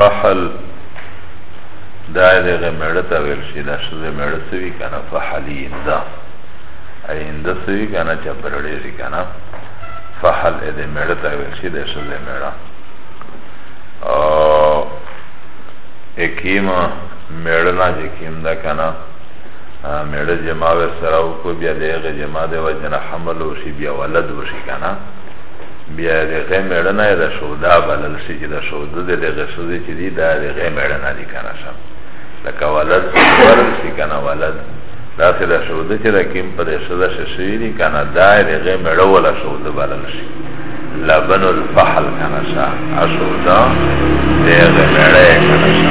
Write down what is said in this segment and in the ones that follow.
فحل دا دغه مړه ته ویل شي دا شزه مړه سوي کنه فحلی انده ای انده سوي کنه چې برړې شي کنه فحل دې مړه ته ویل شي دا شزه مړه او اکیما مړه نه چې کیم دا کنه میړه جما ور سره وکړو بیا د هغې جما د وجه نه حمل وشي بیا ولد وشي که نه بیا د هغې میړه نه د شودا بلل شي چې د شوده د دغې ښځې چې دي دا د هغې میړه نه دي که نه شم لکه ولد بلل شي که نه ولد داسې د شوده چې د کیم په دې ښځه شه شوي دي که نه دا د هغې میړه وله شوده بلل شي لبن الفحل که نه شه اشودا د هغې میړه یې که نه شه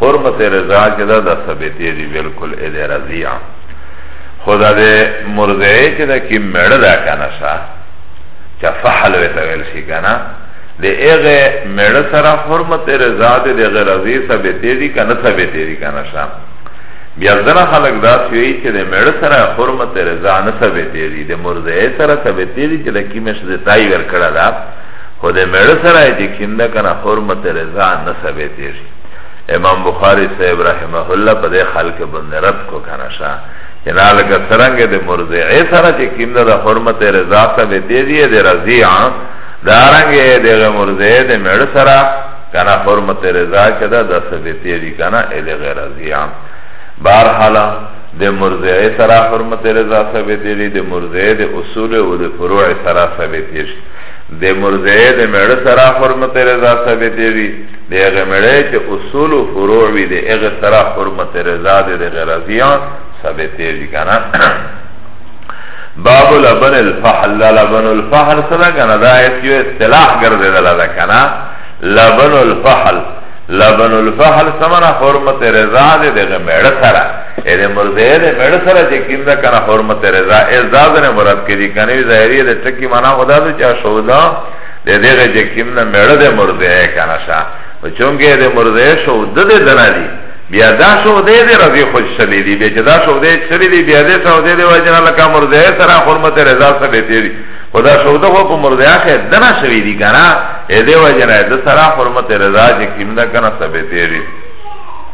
حرمت رضا چه دا دا ثبته دی بلکل اده رضیع خدا ده مرضعه چه دا کی مڑه دا کنه شا چه فحل ویتا ویل شی کنه ده ایغه مڑه سره حرمت رضا ده ده غیر رضیع ثبته دی کنه ثبته دی کنه شا بیا زنه خلق دا سوی چه ده مڑه سره حرمت رضا نه ثبته دی ده مرضعه سره ثبته دی چه دا کی مش ده تایی ورکڑه دا خود مڑه سره چه کم ده کنه حرمت رضا نه ثبته دی امام بخاری صاحب رحمه الله په دې خلک باندې رد کو کنه شا کنا لکه سرنګ د مرزعه سره چې کیند د حرمت رضا ته به دې دې د رضیع دارنګ دغه مرزعه د مړ سره کنا حرمت رضا کې دا د سبې دې کنا دغه رضیع بهر حالا د مرزعه سره حرمت رضا ثابت دي د مرزعه د اصول او د فروع سره ثابت دي د مرزعه د مړ سره حرمت رضا ثابت دي ده اغه مړه چه اصول و فروع وی ده اغه سرا حرمت رضا ده ده غرازیان ثابته جی کنا باب لبن الفحل لبن الفحل صدا کنا ده ایس یو اصطلاح گرده ده لده کنا لبن الفحل لبن الفحل سمنا حرمت رضا ده ده اغه مړه سرا اغه مرده ده مړه سرا چه کم ده کنا حرمت رضا ازدازن مرد که جی کنوی ظاهری ده چکی مانا خدا ده چه شودا ده ده غی چه کم نه میڑه ده مرضعه کنه شا و چونکه ده مرضعه شو ده ده دنه دی بیا دا شو ده ده رضی خوش شلی دی بیا چه دا شو ده شلی دی بیا ده شو ده ده وجنه لکه مرضعه سره حرمت رضا سبیتی دی و دا شو ده خو پا مرضعه خی دنه شوی دی کنه ده وجنه ده سره حرمت رضا چه کم ده کنه سبیتی دی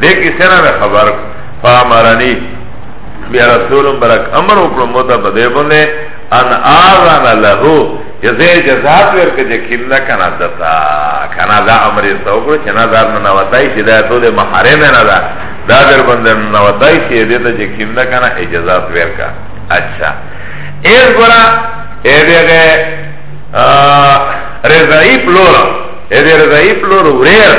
ده کسی نه خبر فامرنی بیا رسول برک امر وکړو موتا په دې باندې ان اذن له یزه جزات ورکه چې کله کنه دتا کنه دا امر یې تو کړو چې نه دار نه وتای چې دا ته محرم نه ده دا در باندې نه وتای چې دې ته چې کله کنه اجازه ورکا اچھا ایز ګرا اې دغه رضای پلور اې دې رضای پلور وریر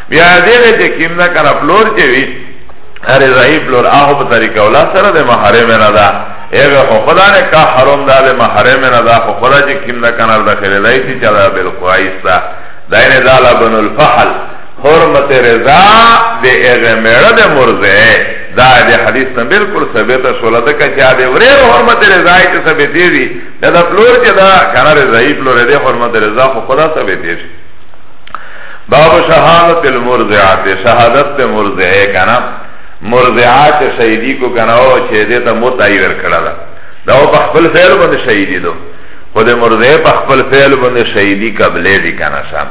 بیا دیگه چه کم ده کنه پلور چه وی رضایی پلور آخو پا طریقه اولا سر ده محرم نده ایغه خو خدا نه کا حرام ده ده محرم نده خو خدا چه کم ده کنه دخل دای سی چه ده بالقوائیس ده داینه ده لبن الفحل حرمت رضا ده ایغه میڑه ده مرزه دا ده حدیث نه بالکل ثبت شولا ده که چه ده وریر حرمت رضای چه ثبت دی ده ده پلور چه ده کنه رضایی پلور ده حرمت رضا خو خدا ثبت دی باب شهادت المرضعات شهادت ده مرضعه کنا مرضعه چه شهیدی کو کنا او چه ده تا موت آئی ورکڑا ده ده او پا خپل فعل بند شهیدی دو خود مرضعه پا خپل فعل بند شهیدی قبله دی کنا شام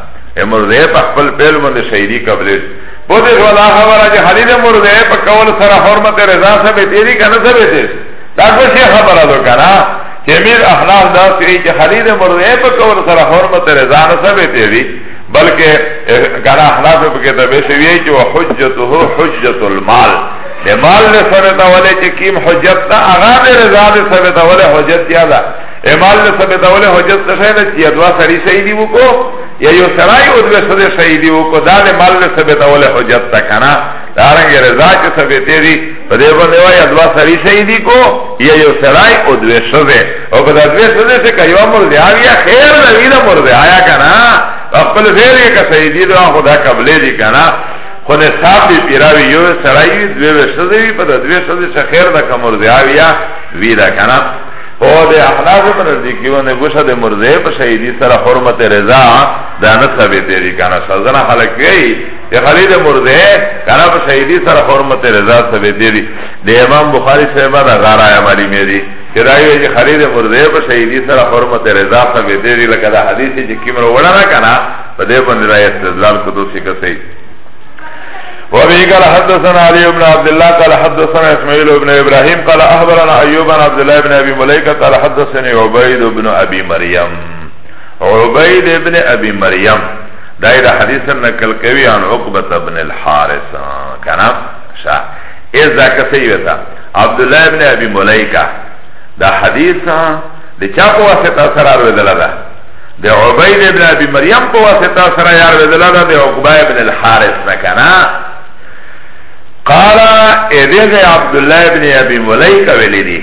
مرضعه پا خپل فعل بند شهیدی قبله دی پوده جوالا خبره چه خلیل مرضعه پا کول سر حرمت رضا سبتی دی کنا سبتی دا کو چه خبر دو کنا چه میر احناف دا سوئی چه خرید مرده پا کور سر حرمت رضان ثبتی دی بلکه کنا احناف پا کتابه شویه چه و حجته حجت المال ده مال ده ثبتا ولی چه کیم حجت تا اغا ده رضا ده ثبتا ولی حجت یا ده امال ده ثبتا ولی حجت نشه ده چه دوا سری شهیدی بکو یا یو سرائی او دوی سده شهیدی بکو دا ده مال ده ثبتا ولی حجت تا کنا دارنگ رضا چه ثبتی دی په دې باندې وایي دوا سړي شهیدي کو یا یو سړی او دوه شزه او که دا دوه شزه څه کوي یو مرده یا خیر نه وی نه مرده آیا کنه خپل غیر یې که شهیدي دا خدا قبلې دي کنه خو نه صاحب دی پیراوی یو سړی دوه شزه وی په دوه شزه څه خیر نه کوم مرده یا وی دا کنه او د احناف په نزدیک یو نه ګوشه د مرده په شهیدی سره حرمت رضا دا نه ثابت دی کنه سزا نه خلک وی ده خالد مرده کنا په شهیدی سره حرمت رضا ثابت دی د امام بخاری صاحب دا غارا عملی می دی چې دا یو چې خالد مرده په شهیدی سره حرمت رضا ثابت دی لکه دا حدیث چې کیمره وړه نه کنا په دې باندې دا استدلال کو دوسی کوي وابي قال حدثنا علي بن عبد الله قال حدثنا اسماعيل بن ابراهيم قال اخبرنا ايوب بن عبد الله بن ابي مليكه قال حدثني عبيد بن ابي مريم عبید ابن ابی مریم دای دا حدیث نقل کوي عن عقبه ابن الحارث کنا شا از دا کسه یوتا عبد الله ابن ابی ملائکه دا حدیث د چا په واسطه سره ورودل ده د عبید ابن ابی مریم په واسطه سره یار ورودل ده د عقبه ابن الحارث نه کنا قال اذن عبد الله ابن ابي مليكه ولدي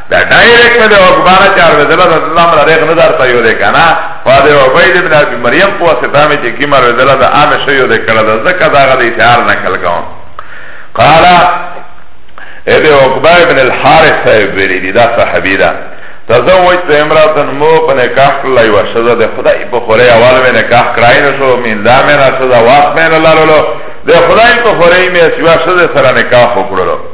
دا ډایرکټ مې د عقبانه چار وې دلا د الله مله ریغ نه درته یو دی کنه په دې عبید ابن ابي مریم په واسطه مې چې کیمه وې دلا د عام شو یو دی کړه د زکه دا غدي اشعار نه کل کوم قال ابي عقبه ابن الحارث صاحب ویلي دي دا صحابي ده تزوجت امراه مو په نکاح کړل یو شزه د خدای په خوره اول مې نکاح کړای نه شو مين دا مې نه شزه واس مې نه لالو د خدای په خوره مې سیوا شزه سره نکاح وکړلو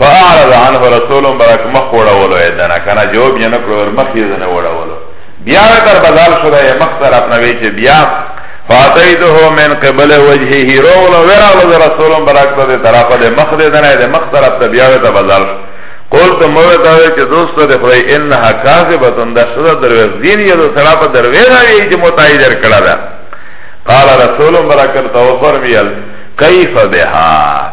فاعرض عنه رسول برک مخ وړه ولو ایدنه کنه جواب یې نکړو ور مخ یې نه وړه ولو بیا تر بدل شو دا مخ سره خپل وی چې بیا فاتیده من قبل وجهه رول ورغل رسول برک ته طرف د مخ دې نه د مخ طرف ته بیا ته بدل شو قول ته مو ته وی چې دوست ته خدای انها کاذبه تند شدا دروز دین یې د سره په دروي راوي چې متایید کړه دا قال رسول برک ته فرمیل کیف بها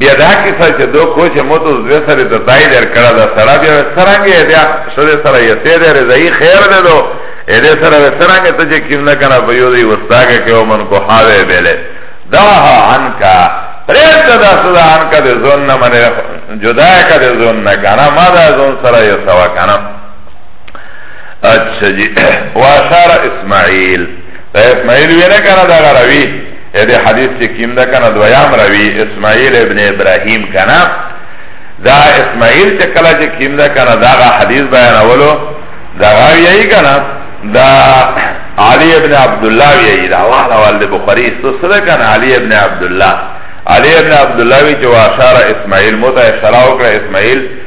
بیا دا کیسه چې دو کوچ مو ته زوی سره د دای در کړه دا سره بیا سرانګې بیا شوه سره یې سره دې زئی خیر دې دو اې دې سره سرانګې ته چې کیم نه کنه په یو دی وستاګه کې ومن کو حاوې بیلې دا عنکا پرېته دا سودا عنکا دې زون نه منه جدا کا دې زون نه کنه ما دا زون سره یې سوا کنه اچھا جی واشار اسماعیل اسماعیل وینا کنه دا غراوی ده حدیث چه کم ده کنه دویام روی اسماعیل ابن ابراهیم کنه دا اسماعیل چه کلا چه کم ده کنه دا غا حدیث بیان اولو دا غاوی یهی کنه دا علی ابن عبدالله یهی دا والا والد بخاری استسره کنه علی ابن عبدالله علی ابن عبدالله وی چه واشار اسماعیل موتا اشاره وکره اسماعیل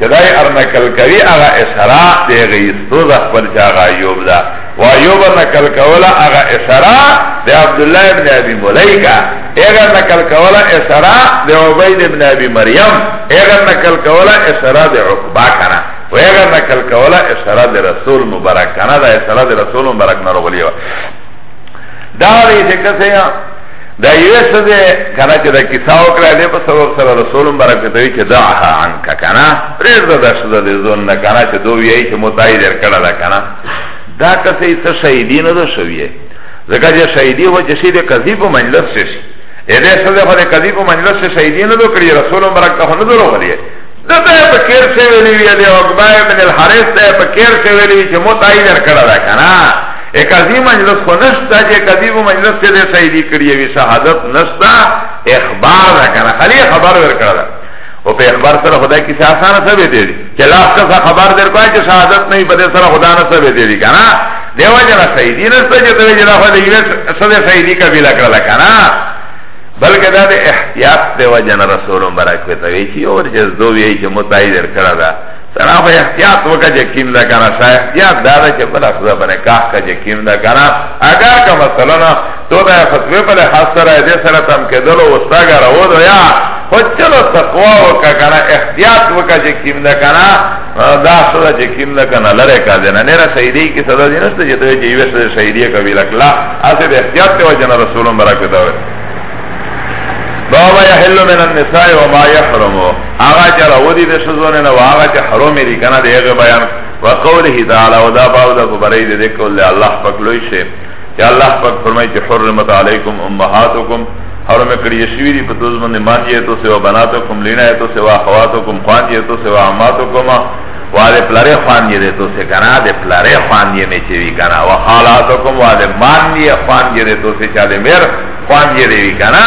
چه دای ارنکل کوی اغا اسرا دی غیستو دا خبر چه اغا ایوب دا و ایوب ارنکل کولا اغا اسرا دی عبداللہ ابن ابی ملیکا اغا نکل کولا اسرا دی عبید ابن ابی مریم اغا نکل کولا اسرا دی عقبا کنا و اغا نکل کولا اسرا دی رسول مبارک کنا دا اسرا دی رسول مبارک نرو غلیو دا دی چه کسی دا یوه څه ده کنه چې دا کیسه وکړه دې په سبب سره رسول مبارک ته وی چې دعها عنک کنه پرېږده دا څه ده ځون نه کنه چې دوی یې چې متای در کړه دا کنه دا کسې څه شهیدی نه ده شویه ځکه چې شهیدی و چې شي د قضیب مجلس شي اې دې څه ده په قضیب مجلس شهیدی نه ده کړی رسول مبارک ته نه درو غلی ده ده پا کیر چه ویلی وی ده عقبہ ابن الحرس ده پا کیر چه ویلی وی چه متعی در کرده ده کنا ایک ازی مجلس خو نشتا چه ایک ازی مجلس چه ده سیدی کریه وی شهادت نشتا اخبار ده کنا خلی خبر ور کرده او په اخبار سره خدای کسی آسان سبه ده دی چه لاس کسا خبر در کوئی چه شهادت نهی پده سره خدا نسبه ده دی کنا دیو جنا سیدی نشتا چه ده جنا خود ایوه سده سیدی کبیل کرده کنا بلکه دا د احتیاط دی وجه نه رسول مبارک په توی چې اور جز دو وی چې متای در کړه دا سره په احتیاط وکړه چې کیم دا کنه شای احتیاط دا ده چې بل خدا باندې کاه کا چې کیم دا کنه اگر که مثلا تو دا فتوی په لحاظ سره دې سره تم کېدل او استاګه راو دا یا خو چلو تقوا وکړه کنه احتیاط وکړه چې کیم دا کنه دا سره چې کیم نه کنه لره کا دې نه نه شهیدی کی صدا دې نشته چې ته یې وسه شهیدی کوي لکلا اسه د احتیاط ته وجنه رسول الله برکت او بابا یحل من النساء وما يحرم هغه چې راودي د شزونه نه هغه چې حرام دي کنه دغه بیان وقوله تعالی ودا باو د برید د کول الله پاک لوی شه یا الله پاک فرمای چې حرمت علیکم امهاتکم حرم کړی شوی دی په توز باندې مان یې تو سوا بناتکم لینا یې تو سوا اخواتکم خوان یې تو سوا عماتکم واده پلاره خوان یې تو سه کنا ده پلاره خوان یې نه چوي کنا وخالاتکم واده مان یې خوان یې تو سه چاله مر خوان یې دی کنا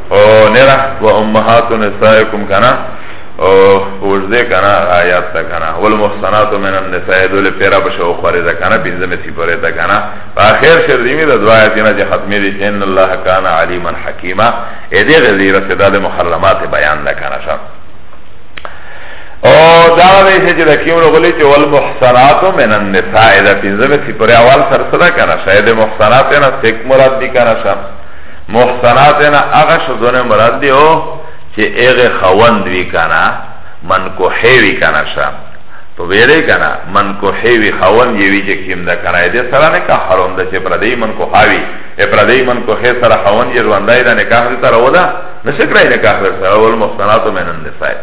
او نرا و امهات نسائکم کنا او ورزه کنا آیات تا کنا والمحسنات من النساء دول پیرا بشو خوری دا کنا پینزم سی پوری تا کنا آخر شردیمی دا دعای تینا جا ختمی دی چه ان اللہ کانا علیما حکیما ایدی غزیر سداد محرمات بیان دا کنا شا او دا ویسه چه دا کیونو غلی چه والمحسنات من النساء دا پینزم سی پوری اول سر صدا کنا شا ایدی محسنات اینا سیک مراد دی کنا شا محسنات نه هغه شذو نه مراد دی او چې هغه خوند وی کنه من کو هی وی کنه شه په ویری کنه من کو هی وی خوند یی وی چې کیم دا کنه دې سره نه کا حرام ده چې پر دې من کو هاوی ا پر دې من کو هی سره خوند یې روندای دا نکاح دې تر ودا نشکرای نکاح سره ول محسنات من النساء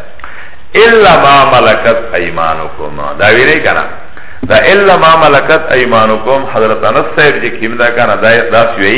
الا ما ملکت ایمانکم دا ویری کنه دا الا ما ملکت ایمانکم حضرت انس صاحب چې کیم دا کنه دا داس وی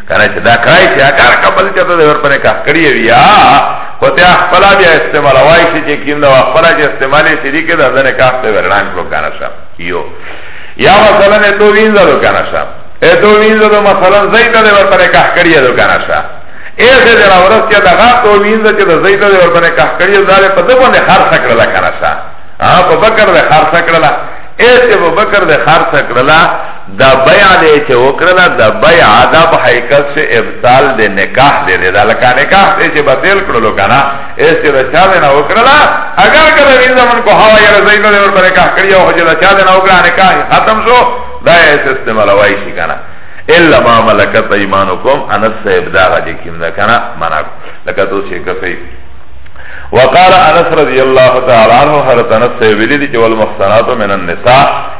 کنه چې دا کرای چې اکار کبل چې ته ور پر کا کړی وی یا خو ته خپل بیا استعمال وای شي چې کیند او خپل چې استعمال شي دې کې دا نه کا ته ورنان کړو کنه شا یو یا مثلا نه تو وینځلو کنه شا ا تو وینځلو مثلا زید دې ور پر کا کړی دو کنه شا ایسه دې راورس چې دا تو وینځ چې دا زید دې ور پر کا کړی دا په دغه باندې خرڅ کړل کنه شا ا په بکر دې خرڅ کړل ایسه په بکر دې خرڅ کړل دا بیع دی چه وکرلا دا بیع دا په حقیقت شه ابطال دی نکاح دی دی دا لکا نکاح دی چه بطل کرلو کنا ایس چه دا چا دینا وکرلا اگر کده این زمن کو حوا یا رضای نو دیور پر نکاح کریا و حجی دا چا دینا وکرلا نکاح ختم شو دا ایس استعمال وائشی کنا الا ما ملکت ایمانکم انس صاحب دا غا جی کم دا کنا منا لکا تو چه کفی وقال انس رضی اللہ تعالی عنہ حضرت انس صاحب لی دی چه والمخصنات من النساء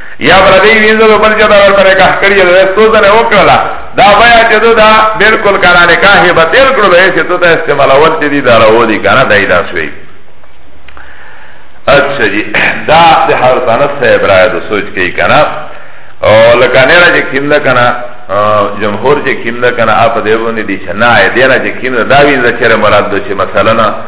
یا بردی وینځه د بل جدا ورته نکاح کړی د رستو ته وکړه دا بیا چې دا بالکل کرا نکاح به تل کړو به چې ته استعمال اول چې دی دا راو دی کنه دای دا شوی اچھا جی دا د حضرت انس صاحب را د سوچ کې کنه او لکه نه راځي کیندا کنه جمهور چې کیندا کنه اپ دیونه دي چې نه دی نه چې کیندا دا وینځه چې مراد د چې مثلا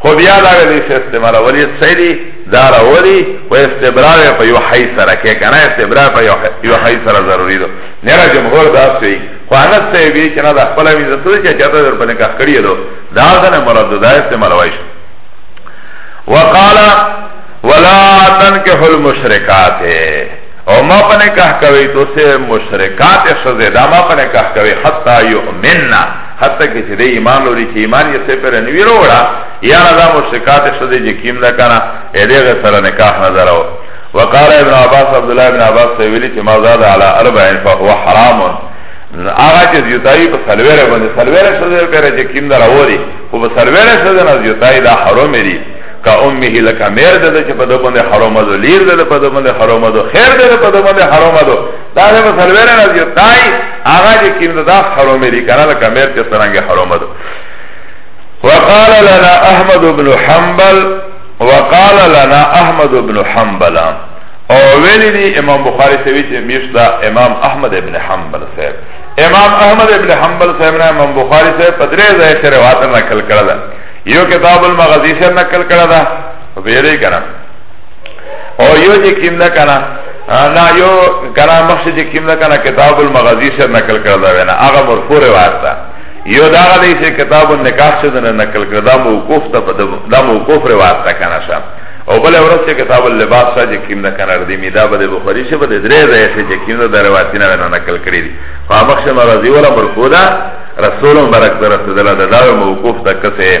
خو بیا دا غلی چې استمرار ولی سری دا راولی و استمرار په یو حی سره کې کنه استمرار په یو حی سره ضروری ده نه را جمهور دا سی خو انا ته وی چې نه د خپل وی زته چې چاته در په نکاح کړی دو دا غنه مراد دا استمرار وایش وقال ولا تنكح المشركات او ما په نکاح کوي تو سه مشرکات شزه دا ما په نکاح کوي حتا یؤمننا حتی که چه ده ایمان لوری چه ایمان یه سه پر نوی رو وڑا یانا دا مشرکات شده جه کیم ده کنا ایده غی سر نکاح نظره و وقال ابن عباس عبدالله ابن عباس سویلی چه ما زاد علا اربعین فهو حرامون آغا چه زیوتایی پا سلویره بنده سلویره شده پر جه کیم ده رو دی خو پا سلویره شده نا زیوتایی دا حرام دی کا امه لکه میر ده چه پا ده بنده حرام دو لیر ده پا ده بنده حرام دو خیر ده پا ده بنده حرام دو دا ده مسلویره رضی تای آغا جه کم ده دا حرومه دی کنه لکه میر چه سرنگ حرومه ده وقال لنا احمد بن حنبل وقال لنا احمد بن حنبل او ویلی دی امام بخاری سوی چه میش دا امام احمد بن حنبل صاحب امام احمد بن حنبل صاحب نا امام بخاری صاحب پدره زای چه روات نکل کرده یو کتاب المغازی سے نکل کرده ویلی کنه او یو چې کیم نه کنه نه یو کنه مخشه چې کیم نه کنه کتاب المغازی سره نقل کړل دا نه هغه مرفوع روایت ده یو دا غلی چې کتاب النکاح سره نه نقل کړل دا موقوف ته دا موقوف روایت ده کنه شه او بل ورځ چې کتاب اللباس سره چې کیم نه کنه ردی میدا به بخاری شه به درې ځای چې کیم نه روایت نه نقل کړی دي فامخشه مرضی ولا مرفوع ده رسول مبارک در رسول الله دا موقوف ده کته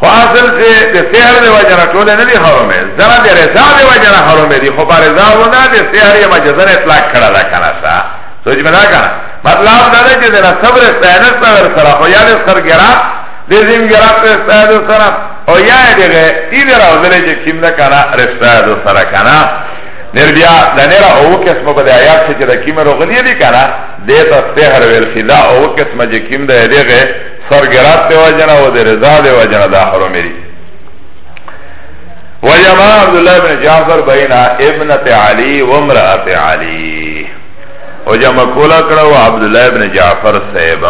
خو اصل سے دے سحر دے وجنہ ٹولے ندی حرم ہے زنا دے رضا دے وجنہ حرم ہے دی خو پا رضا ہونا دے سحر یا مجزن اطلاق کھڑا دا کنا سا سوچ میں دا کنا مطلب دا دے جی دینا صبر استعینت صبر سرا خو یا دے سر گرا دے زم گرا پر استعینت سرا او یا دے گے ای دے راو دلے جی کم دا کنا رستعینت سرا کنا نیر بیا دا نیرا او کس مبا دے آیات سے جی دا کم رو غلی دی کنا دیتا سحر ویل خدا او کس مجی کم دا دے گے سرګرات دی وجنه او د رضا دی وجنه دا حرم دی وجمع عبد الله بن جعفر بین ابنت علی و امرأت علی او جمع کولا کړو عبد الله بن جعفر صاحب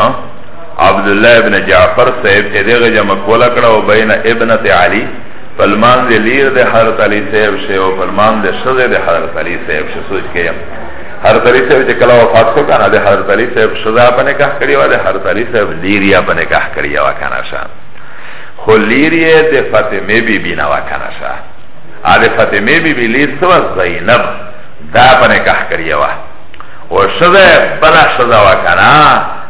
عبد الله بن جعفر صاحب چې دغه جمع کولا کړو بین ابنت علی فلمان دی لیر دی حضرت علی صاحب شه او فلمان دی شزه دی حضرت علی صاحب شه سوچ کیم حضرت علی صاحب چې کله وفات شو کنه د حضرت علی صاحب شزا په نکاح کړی و د حضرت علی صاحب لیریا په نکاح کړی و کنه شا خو لیریا د فاطمه بی بی نه و کنه شا ا د فاطمه بی بی لیر سو زینب دا په نکاح کړی و او شزا بلا شزا و کنه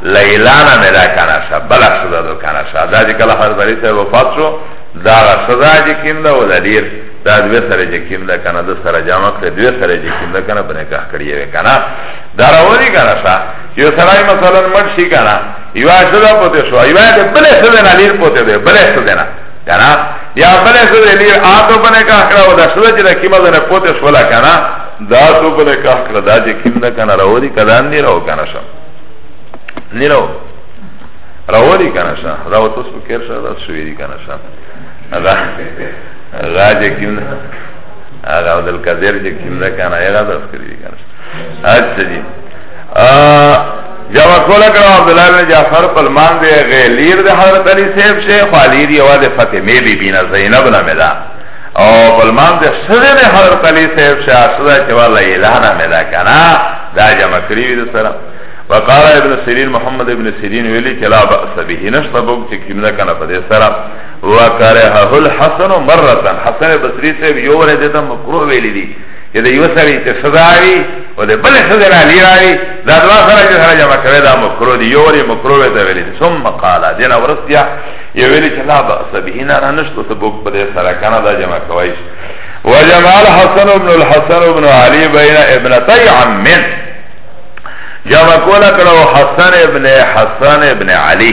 لیلانا ملا کنه شا بلا شزا دو کنه شا دا چې کله حضرت علی صاحب وفات شو دا شزا چې کینده و د لیر دا دوی سره چې کیم ده کنه د سره جامع کړی دوی سره چې کیم ده کنه په نکاح کړی وي کنه دا راوړي کنه شا یو سړی مثلا مړ شي کنه یو شدا پته شو یو د بل سره نه لیر پته ده بل سره نه کنه یا بل سره لیر آتو په نکاح کړه او دا سره چې کیمه ده پته شو لا کنه دا تو په نکاح کړه دا چې کیم ده کنه راوړي کدان دی راو کنه شا نه راو راوړي کنه شا راو تاسو کېر شا دا شوی کنه شا غا چې کیم ده هغه عبدالقادر چې کیم ده کنه هغه داس کړی دی کنه اچھا جی جواب کولا کړه عبد الله بن جعفر پلمان دی غلیر د حضرت علی صاحب شه خالیر یو د فاطمه بی بی نه زینب نه مدا او پلمان د سره د حضرت علی صاحب شه اسدا چې والا اعلان مدا کنه دا جمع کړی وی سره وقال ابن سیرین محمد ابن سیرین ویلی چې لا باس به نشته بوک چې کیمدا کنه په دې سره وکرهه الحسن مرتا حسن بصری سے یو ورځ د مکروه ویلی دی چې د یو سړی ته سزا وي او د بل سزا را لیراوي دا دوا سره چې سره جمع کوي دا مکروه دی یو ورځ مکروه ته ویلی ثم قال دین ورسیا یو ویلی چې لا باس به نه نه نشته ته بوک په دې سره کنه دا جمع کوي وجمع الحسن ابن الحسن ابن علي بين ابنتي عم جمع کولا کړو حسن ابن حسن ابن علي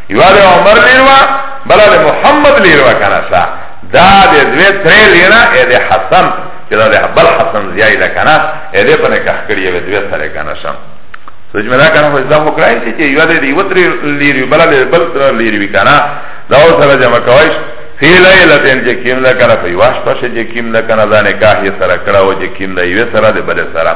یوا ده عمر لیروا بلا ده محمد لیروا کنه سا دا ده دوی تری لینا اے ده حسن چه دا ده بل حسن زیائی ده کنه اے ده پنه کخ کریه وی دوی سره کنه سا سوچ مدا کنه خوش دا مکرائی چه چه یوا ده ده یو تری لیروی بلا ده بل تری لیروی کنه دا او سره جمع کوایش فی لیلتین چه کم ده کنه فی واش پشه چه کم ده کنه دا نکاح یه سره کرا و چه کم ده یوی سره ده بل سره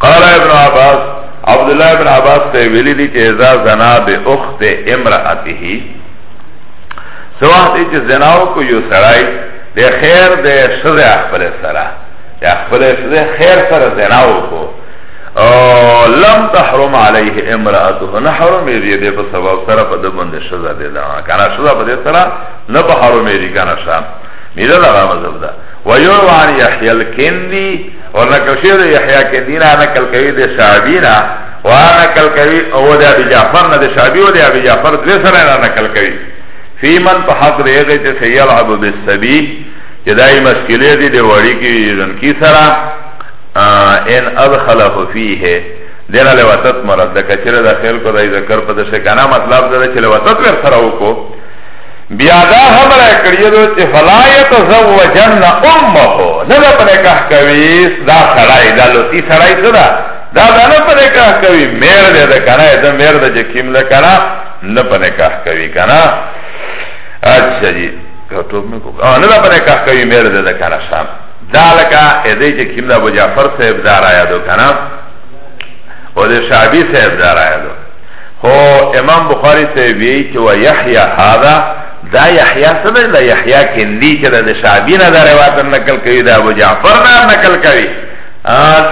قال ابن عباس عبد الله ابن عباس ته ویلی دی چې اذا زنا به اخت امراته سواحت چې زناو کو یو سړی د خیر د شزه خپل سره د خپل شزه خیر سره زناو کو او لم تحرم عليه امراته نه حرم دی د په سبب سره په د باندې شزه دی دا کنه شزه په دې سره نه په حرم دی کنه شام میرا دا مذهب دا ويروان يحيى الكندي ونقل شوی ده یحیی کندی نه نقل کوي د شعبی نه و نقل کوي او د ابي جعفر نه د شعبی او د ابي جعفر دوی سره نه نقل کوي فی من په حق دی هغه چې سیال عبد السبی چې دای مشکلې دي د وړي کې جن کی سره ان ادخله فیه دیر لواتت مرد ده کچره ده خیل کو ده ذکر پا ده شکانا مطلب ده چه لواتت ور سره وکو بیا دا خبره کړی دو چې فلا يتزوجن امه نه دا په نکاح کوي دا سړی دا لوتی سړی څه دا دا دا نه په نکاح کوي مېر دې دا کنه دا مېر دې چې کیم نه کنه نه په نکاح کوي کنه اچھا جی تو مې کو نه دا په نکاح کوي مېر دې دا کنه شام دا لکه دې چې کیم دا ابو جعفر صاحب دار آیا دو کنه او دې شعبی صاحب دار آیا دو هو امام بخاری صاحب وی چه و یحیی هذا دا یحیی سنه دا یحیی کندی چه دا شعبی نه دا روایت نقل کوي دا ابو جعفر نه نقل کوي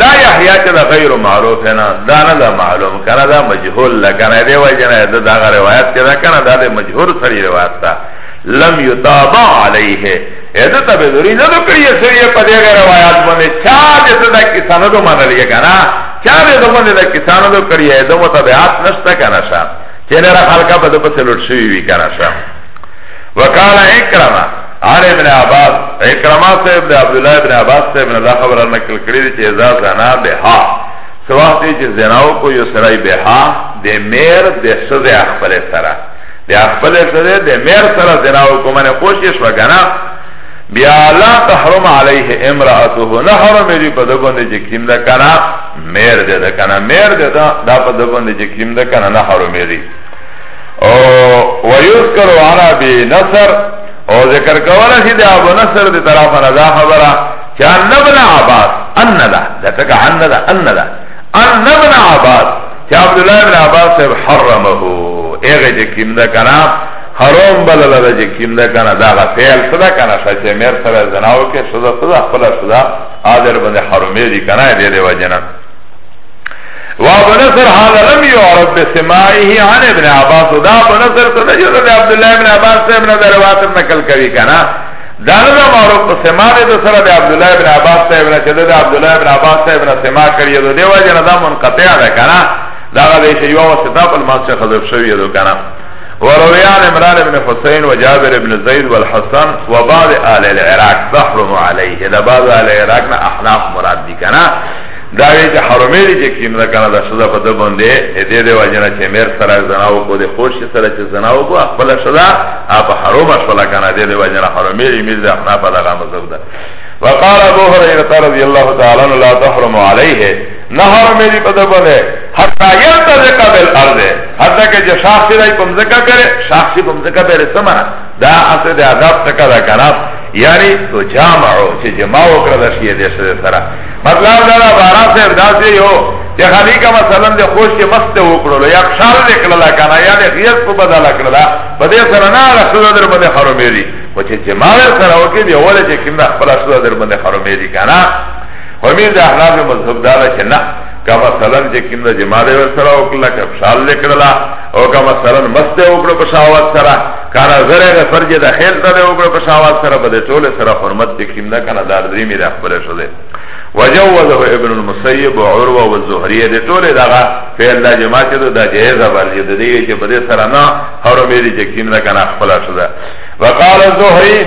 دا یحیی چه دا غیر معروف نه دا نه دا معلوم کنه دا مجهول لکنه دی وای جنا دا دا روایت چه دا کنه دا دا مجهول سری روایت تا لم یتابع علیه ایده تا بذوری ندو کریه سریه پا دیگه روایت بنده چا دیده دا کسانه دو منلیه کنه چاوی دمو نه دا کسانو دو کری ہے دمو طبعات نشتا کنشا چیلی را خلقا پا دو پسی لوٹ شوی وی کنشا وقال اکرما عن ابن عباس اکرما صاحب دا عبداللہ ابن عباس صاحب نا دا خبر نکل کری دی چی ازا زنا بها سواختی چی زناو کو یو سرائی بها دی میر دی سز اخبر سرا دی اخبر سرا دی میر سرا زناو کو من کوشش وگنا بیا لا تحرم علیه امرأته نه حرم دی په دغه باندې چې کیم ده کنه میر ده ده کنه میر ده ده دا په دغه باندې چې کیم ده کنه نه حرم دی او ويذكر عن ابي نصر او ذکر کوله چې د ابو نصر د طرفه نه دا خبره چې ان ابن عباس ان لا ده تک ان لا ان لا ان ابن عباس چې عبد الله بن عباس حرمه اغه چې کیم ده کنه حرام بلل ده چه کم ده کنه ده غا فعل صدا کنه شا چه میر سر زناو که صدا صدا خلا صدا آدر بنده حرمی دی کنه ده ده وجنه وابو نصر هذا لم يعرف بسمائه عن ابن عباس دا ابو نصر تو نجد دا عبدالله ابن عباس سے ابن دا روات ابن کل کبھی کنا دانا دا معروف تو سماع دے سر دا عبدالله ابن عباس سے ابن چدد دا عبدالله ابن عباس سے ابن سماع کریے دو دیو جنا دا منقطع دا کنا دا غدیش یو وسطا پل مانسے خضب شوی دو کنا وروي عن عمران بن حسين وجابر بن زيد والحسن وبعض اهل العراق تحرم عليه ده بعض اهل العراق نه احناف مراد دي کنه دا وی چې حرمه دي چې کیم نه کنه دا شدا په دې باندې دې دې واجنه چې مېر سره زناو کو دې خوش سره چې زناو کو خپل شدا اپ حرام شول کنه دې دې واجنه حرمه دي مې ده نه په دغه مذهب ده وقال ابو هريره رضي الله تعالى عنه لا تحرم عليه نهر میری پده بنه حتی یلتزقا بالارض حتی که جه شاخی رای پمزکا کرے شاخی پمزکا پیرے سمنا دا اصد عذاب تکا دا کناف یعنی تو جامعو چه جماعو کرده شیه دیشه ده سرا مطلب دا دا بارا سیب دا سی یو چه خانی که مثلا ده خوش که مست وکرلو یا کشال دکللا کنا یا ده غیز پو بدل کرلا پده سرا نا رسول در بنده خرو میری و چه جماعو سرا وکی دی اوله چه کم دا خپلا سرا در بنده خرو میری کنا فمیر د احناف مذهب دا ده چې نه که مثلا چې کوم د جما دی ورسره وکړله که فشال یې کړله او که مثلا مس دی وکړو په شهوت سره که نظره د فرج د خیل ته دی وکړو په شهوت سره به د ټولې سره حرمت چې کوم ده که نه دا درې مې د خپله شو دی وجوزه ابن المسیب وعروه والزهریه ده طول دغه فعل دا جماع چه ده دا جهزه برزی ده دیگه چه بده سرنا حرمی ده چه کم ده کنا خفلا شده وقال الزهری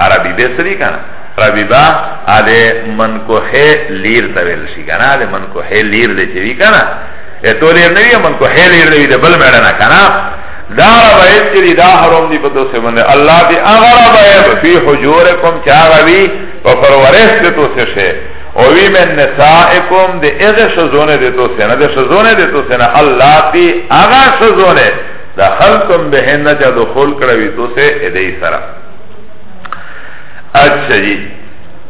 عربی به سری کنه ربیبا اده منکوحه لیر تاویل شی کنه اده منکوحه لیر ده چوی کنه تو لیر نوی منکوحه لیر دوی ده بل میڑنا کنه دا ربایب چی دا حرم دی پتو سے بنده اللہ دی اغا ربایب فی حجورکم چاگا بی و پرورش دی تو سے شے اوی من نسائکم دی اغا شزونه دی تو سے نا دی شزونه دی تو سے نا اللہ دی اغا شزونه دخلتم بهن چا دخول کروی تو سه ادهی سرا اچھا جی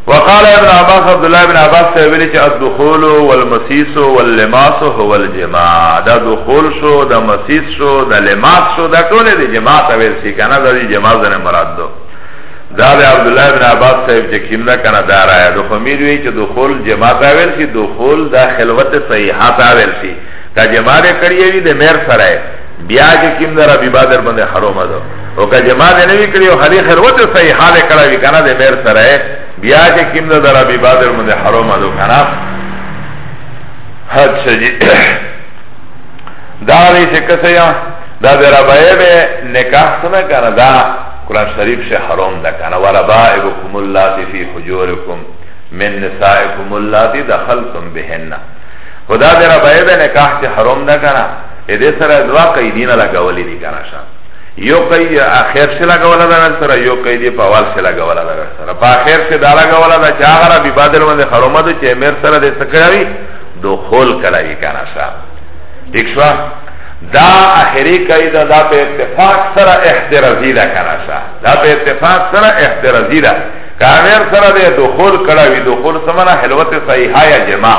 وقال ابن عباس عبدالله ابن عباس سے ویلی چه الدخول والمسیس واللماس هو الجماع دا دخول شو دا مسیس شو دا لماس شو دا طول دی جماع تاویل سی کنا دا دی جماع دن مراد دو دا دا عبدالله ابن عباس صاحب چه کم دا کنا دا رایا دو خمیروی چه دخول جماع تاویل سی دخول دا خلوت صحیحات تاویل سی که جماع به کړی وي د مېر سره بیا چې کیم در ابي بادر باندې حرام ده او که جماع به نه وي کړی او خلی خیر وته صحیح حال کړی وي کنه د مېر سره بیا چې کیم در ابي بادر باندې حرام ده کنه حد شجی دا دی چې کسه یا دا د ربایه به نکاح سره کنه دا قرآن شریف سے حرام دا کنا وربائبکم اللہ فی حجورکم من نسائکم اللہ دخلتم بهنہ خدا دې ربای به نکاح چې حرام ده کنه اې دې سره دوا قیدینه لګولې دي کنه شان یو قید اخر شه لګولا دا سره یو قید په اول شه لګولا دا سره په اخر شه دا لګولا دا چې هغه به بدل باندې حرمت چې امیر سره دې سکړاوي دخول کړای کنه شا ٹھیک شو دا اخری قید دا په اتفاق سره احترازی دا کنه شا دا په اتفاق سره احترازی دا کامر سره دې دخول کړاوي دخول سمنا حلوت صحیحه یا جماع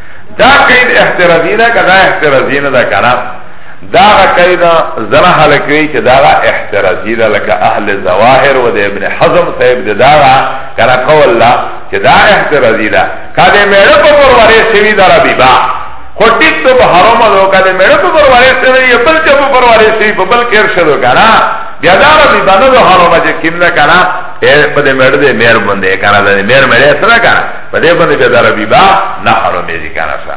دا قید احترازی دا که دا احترازی نه دا کنه دا قید زنا حلقوی چه دا احترازی دا لکه اهل زواهر و دا ابن حضم صاحب دا دا کنه قول لا چه دا احترازی دا که دا میره پا پرواره سوی دا ربی با خو ټیک ته په حرام ده که د میړه په پرواله سره یې بل چا په پرواله سي په بل کېر شدو کنه بیا دا ربي باندې حرام چې کیم نه کنه په دې میړه دې مېر باندې کنه دې مېر مېړه سره کنه په دې باندې بیا د ربیبا نه حرامېږي که نه څه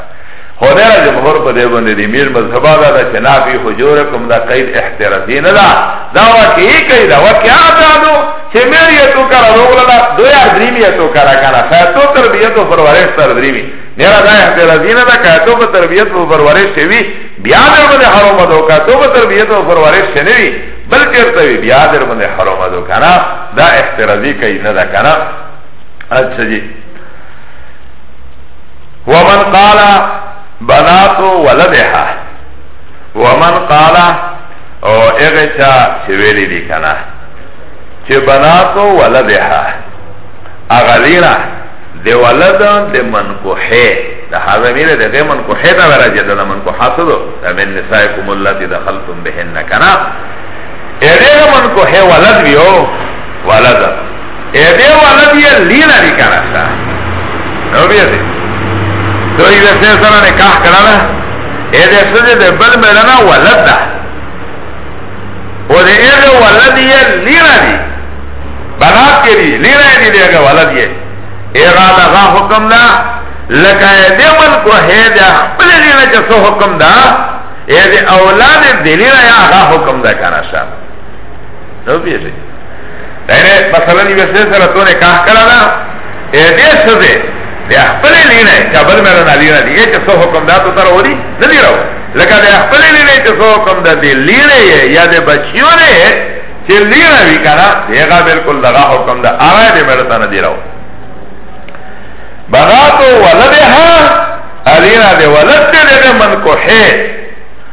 خو ډېره جمهور په دې باندې د میر مذهبه دا ده چې نافي حجورکم دا قید احترازي نه ده دا واقعي قید ده واقعا دا ده چې میر یې تو کرا روغله ده دوی اردریمي یې تو کرا کنه فاتو تربیت او پرورش تر دریمي ډېره دا احترازي نه ده که تو په تربیت او پرورش شوي بیا در باندې حرام ده که تو په تربیت او پرورش نه وي بلکې ورته بیا در باندې حرام ده کنه دا احترازي قید نه ده کنه اچھا جی ومن قال بنات ولدها ومن قال او اغه چا چې ویلي دي کنه چې بنات ولدها اغلینا د ولد د منکوحه د هغه میره د غیر منکوحه دا راځي د منکوحه څه دو من نسائکم اللتی دخلتم بهن کنه اغه منکوحه ولد ویو ولد ایده والا بیا لینا دی کنستا نو بیا دی تو ایده سی سر نکاح کرانا ایده سجی دی بل میرنا ولد دا او دی ایده ولد یا لینا دی بنات کے دی لینا دی دی اگا ولد یا ایغا لغا حکم دا لکا ایده من کو حید اخبر لینا چا سو حکم دا ایده اولاد دلینا یا اغا حکم دا کنستا نو بیشی دیره مثلا یو سه سره تو نکاح کرا دا اے دے سزے دے اخپل لینا ہے چا بل میرا نا لینا دی اے چا سو حکم دا تو ترہ ہو دی ندی رو لکا دے اخپل لینا ہے چا سو حکم دا دی لینا ہے یا دے بچیو نے ہے چا لینا بھی کنا دیگا بلکل لگا حکم دا آرہ دے میرا تا ندی رو بغاتو ولدها الینا دے ولد دے دے من کو ہے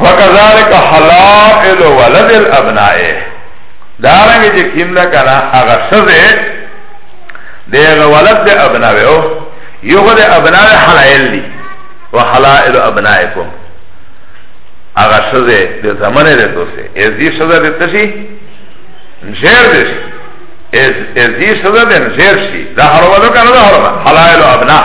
وکذالک حلائل ولد الابناء دارنګه چې کیم دا کنه هغه سزه دغه ولد د ابناء او یو د ابناء حلائل دي وحلائل ابنائکم هغه سزه د زمانه ده دوسه از دې سزه د تشي نشر دې از از دې سزه د نشر شي دا هر ودا کنه دا هر حلائل ابناء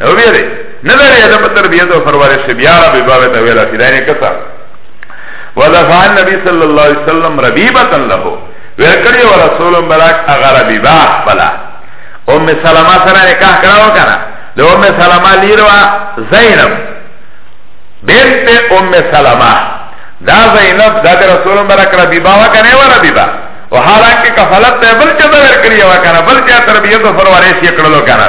نو بیا دی نلری ادا په تربیت او پرورش بیا ربی بابه ته ویلا چې داینه کسا ودفع النبي صلى الله عليه وسلم ربيبه له ورکړی و رسول مبارک اغه ربیبه بلا ام سلمہ سره نکاح کراو کنه د ام سلمہ لیروا زینب بنت ام سلمہ دا زینب دا رسول مبارک ربیبه وکنه و ربیبه او حالانکه کفالت ته بل چا ورکړی و کنه بل چا تربیت او پرورش یې کړلو کنه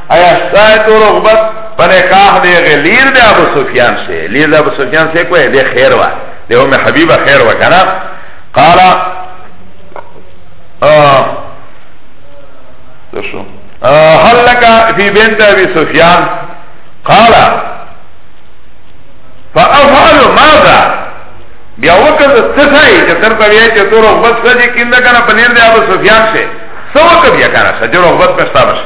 ایا ستای تو رغبت په نکاح دی غلیر د ابو سفیان سے لیر د ابو سفیان سے کوه دی خیر وا دی ام حبیبه خیر وا کنه قال اه شو هل لك في بنت ابي سفيان قال فافعل ماذا بیا وکړه څه ځای چې تر په یې چې تور وخت ځکه کیندا کنه پنیر دی ابو سفیان سے سو وکړه بیا کنه سجر وخت پښتا بشه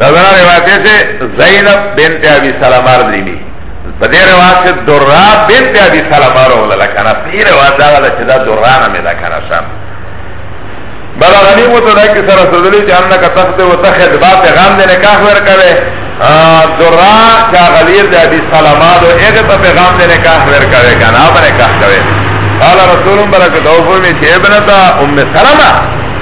دغه روایت چې زینب بنت ابي سلمہ رضی بي په دې روایت کې درا بنت ابي سلمہ راول لکنه په روایت دا ولا چې دا درا نه مې دا کنه شام بل غنی مو ته دا کې سره سدلی چې ان کا تخت او تخد با پیغام دې نکاح ور کړي درا چا غلیر دې ابي سلمہ دو هغه په پیغام دې نکاح ور کړي کنه باندې نکاح کړي قال رسول برکت او فرمی چه ابنتا ام سلمہ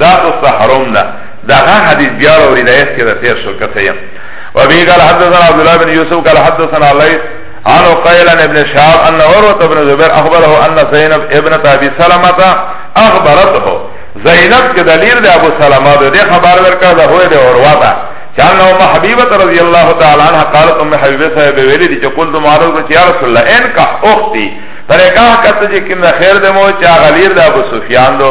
دا خو حرام ده دا غا حدیث بیا وروړي دا یې کړه تیر شو کته یم وبه قال حدثنا عبد الله بن يوسف قال حدثنا ليث عن قيل ابن شهاب ان عروه بن زبير اخبره ان زينب ابنه ابي سلمة اخبرته زينب کے دلیل دے ابو سلمہ دے دے خبر ورکا دا ہوئے دے عروہ دا چاہنا ام حبیبت رضی اللہ تعالی عنہ قالت ام حبیبت صاحب ویلی دی چکل دو معروض کو چیا رسول اللہ ان کا اختی پر کہا کرتا جی کم خیر دے مو چا غلیر دا ابو سفیان دو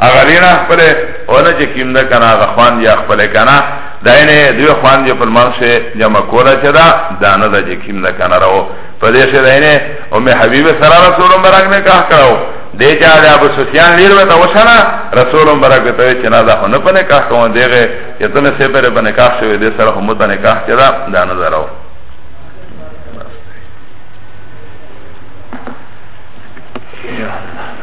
اغا لینا اخپل اونا چه کم ده کنا اغا خوان دی اخپل کنا دا اینه دوی خوان دی پر منس جمع کولا چه دا دانه ده چه کم ده کنا رو پا دیشه دا اینه ام حبیب سرا رسول مبرک نکاح کرو دی چه آده ابو سفیان لیر بتا وشنا رسول مبرک بتاوی چه نا دا خونه پا نکاح کرو دیگه چه تن سی پر پا نکاح شوی دی سرا خمود پا نکاح چه دا دانه ده رو Yeah.